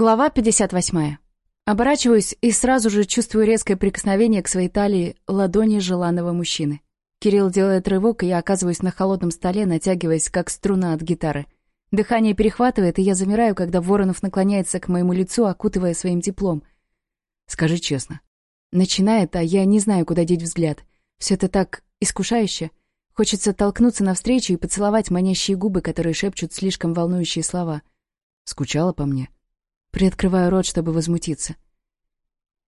Глава 58. Оборачиваюсь и сразу же чувствую резкое прикосновение к своей талии ладони желанного мужчины. Кирилл делает рывок, и я оказываюсь на холодном столе, натягиваясь, как струна от гитары. Дыхание перехватывает, и я замираю, когда Воронов наклоняется к моему лицу, окутывая своим теплом. Скажи честно. Начинает, а я не знаю, куда деть взгляд. Все это так искушающе. Хочется толкнуться навстречу и поцеловать манящие губы, которые шепчут слишком волнующие слова. «Скучала по мне?» Приоткрываю рот, чтобы возмутиться.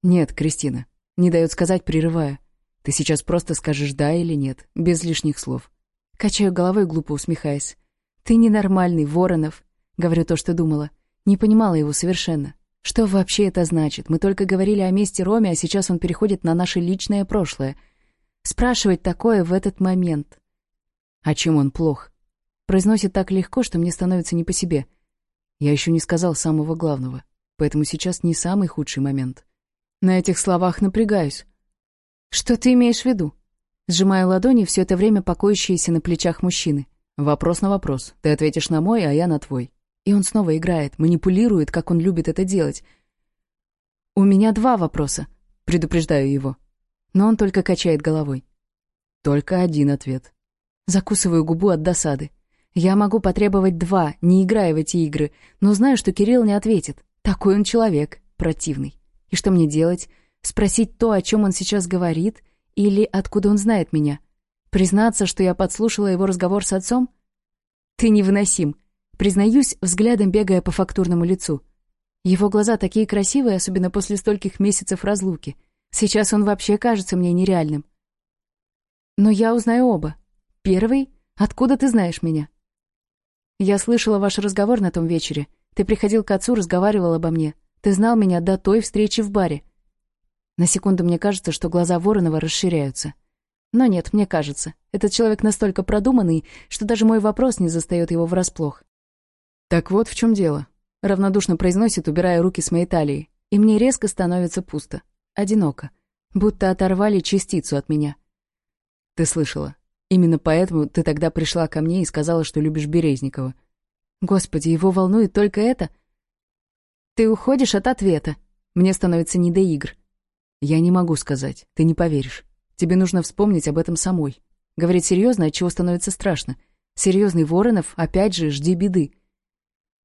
«Нет, Кристина», — не дает сказать, прерывая. «Ты сейчас просто скажешь «да» или «нет», без лишних слов». Качаю головой, глупо усмехаясь. «Ты ненормальный, Воронов», — говорю то, что думала. Не понимала его совершенно. Что вообще это значит? Мы только говорили о месте Роме, а сейчас он переходит на наше личное прошлое. Спрашивать такое в этот момент. «А чем он плох?» Произносит так легко, что мне становится не по себе — Я еще не сказал самого главного, поэтому сейчас не самый худший момент. На этих словах напрягаюсь. «Что ты имеешь в виду?» Сжимая ладони, все это время покоящиеся на плечах мужчины. «Вопрос на вопрос. Ты ответишь на мой, а я на твой». И он снова играет, манипулирует, как он любит это делать. «У меня два вопроса», — предупреждаю его. Но он только качает головой. «Только один ответ». Закусываю губу от досады. Я могу потребовать два, не играя в эти игры, но знаю, что Кирилл не ответит. Такой он человек, противный. И что мне делать? Спросить то, о чем он сейчас говорит, или откуда он знает меня? Признаться, что я подслушала его разговор с отцом? Ты невыносим. Признаюсь, взглядом бегая по фактурному лицу. Его глаза такие красивые, особенно после стольких месяцев разлуки. Сейчас он вообще кажется мне нереальным. Но я узнаю оба. Первый — откуда ты знаешь меня? Я слышала ваш разговор на том вечере. Ты приходил к отцу, разговаривал обо мне. Ты знал меня до той встречи в баре. На секунду мне кажется, что глаза Воронова расширяются. Но нет, мне кажется. Этот человек настолько продуманный, что даже мой вопрос не застаёт его врасплох. «Так вот в чём дело», — равнодушно произносит, убирая руки с моей талии. И мне резко становится пусто. Одиноко. Будто оторвали частицу от меня. «Ты слышала. Именно поэтому ты тогда пришла ко мне и сказала, что любишь Березникова. Господи, его волнует только это? Ты уходишь от ответа. Мне становится не до игр. Я не могу сказать, ты не поверишь. Тебе нужно вспомнить об этом самой. Говорить серьезно, от чего становится страшно. Серьезный Воронов, опять же, жди беды.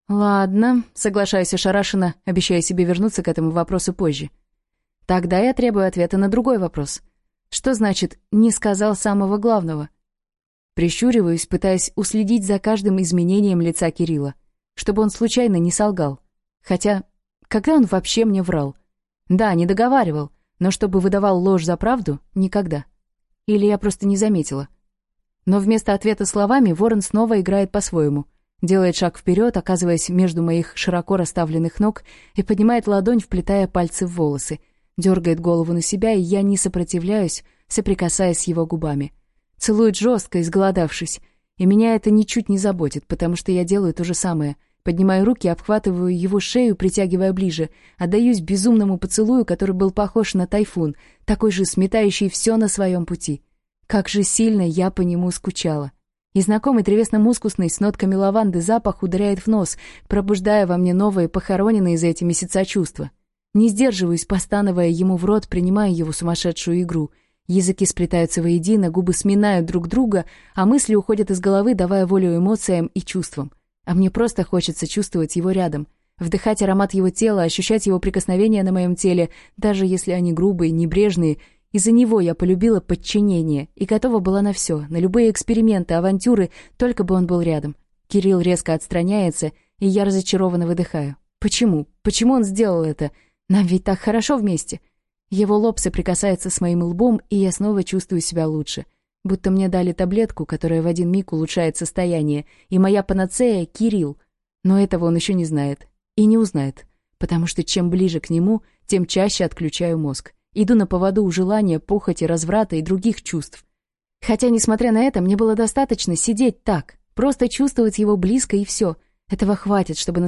Ладно, соглашаюсь ошарашенно, обещая себе вернуться к этому вопросу позже. Тогда я требую ответа на другой вопрос. Что значит «не сказал самого главного»? Прищуриваюсь, пытаясь уследить за каждым изменением лица Кирилла, чтобы он случайно не солгал. Хотя, когда он вообще мне врал? Да, не договаривал, но чтобы выдавал ложь за правду — никогда. Или я просто не заметила. Но вместо ответа словами Ворон снова играет по-своему. Делает шаг вперед, оказываясь между моих широко расставленных ног, и поднимает ладонь, вплетая пальцы в волосы. Дергает голову на себя, и я не сопротивляюсь, соприкасаясь с его губами — Целует жестко, изголодавшись. И меня это ничуть не заботит, потому что я делаю то же самое. Поднимаю руки, обхватываю его шею, притягивая ближе. Отдаюсь безумному поцелую, который был похож на тайфун, такой же сметающий все на своем пути. Как же сильно я по нему скучала. И знакомый древесно-мускусный с нотками лаванды запах ударяет в нос, пробуждая во мне новые, похороненные за эти месяца чувства. Не сдерживаюсь, постановая ему в рот, принимая его сумасшедшую игру — Языки сплетаются воедино, губы сминают друг друга, а мысли уходят из головы, давая волю эмоциям и чувствам. А мне просто хочется чувствовать его рядом, вдыхать аромат его тела, ощущать его прикосновения на моем теле, даже если они грубые, небрежные. Из-за него я полюбила подчинение и готова была на все, на любые эксперименты, авантюры, только бы он был рядом. Кирилл резко отстраняется, и я разочарованно выдыхаю. Почему? Почему он сделал это? Нам ведь так хорошо вместе. Его лоб соприкасается с моим лбом, и я снова чувствую себя лучше. Будто мне дали таблетку, которая в один миг улучшает состояние, и моя панацея — Кирилл. Но этого он еще не знает. И не узнает. Потому что чем ближе к нему, тем чаще отключаю мозг. Иду на поводу у желания, похоти, разврата и других чувств. Хотя, несмотря на это, мне было достаточно сидеть так, просто чувствовать его близко и все. Этого хватит, чтобы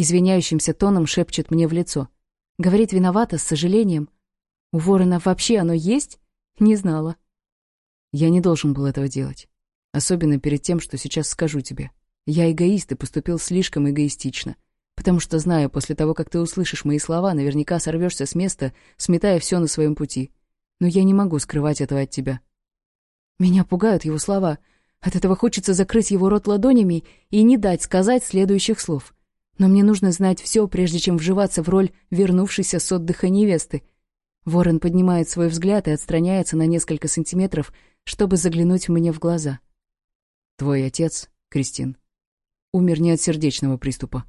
Извиняющимся тоном шепчет мне в лицо. Говорит виновата, с сожалением. У ворона вообще оно есть? Не знала. Я не должен был этого делать. Особенно перед тем, что сейчас скажу тебе. Я эгоист и поступил слишком эгоистично. Потому что знаю, после того, как ты услышишь мои слова, наверняка сорвешься с места, сметая все на своем пути. Но я не могу скрывать этого от тебя. Меня пугают его слова. От этого хочется закрыть его рот ладонями и не дать сказать следующих слов но мне нужно знать все, прежде чем вживаться в роль вернувшейся с отдыха невесты. Ворон поднимает свой взгляд и отстраняется на несколько сантиметров, чтобы заглянуть мне в глаза. «Твой отец, Кристин, умер не от сердечного приступа»,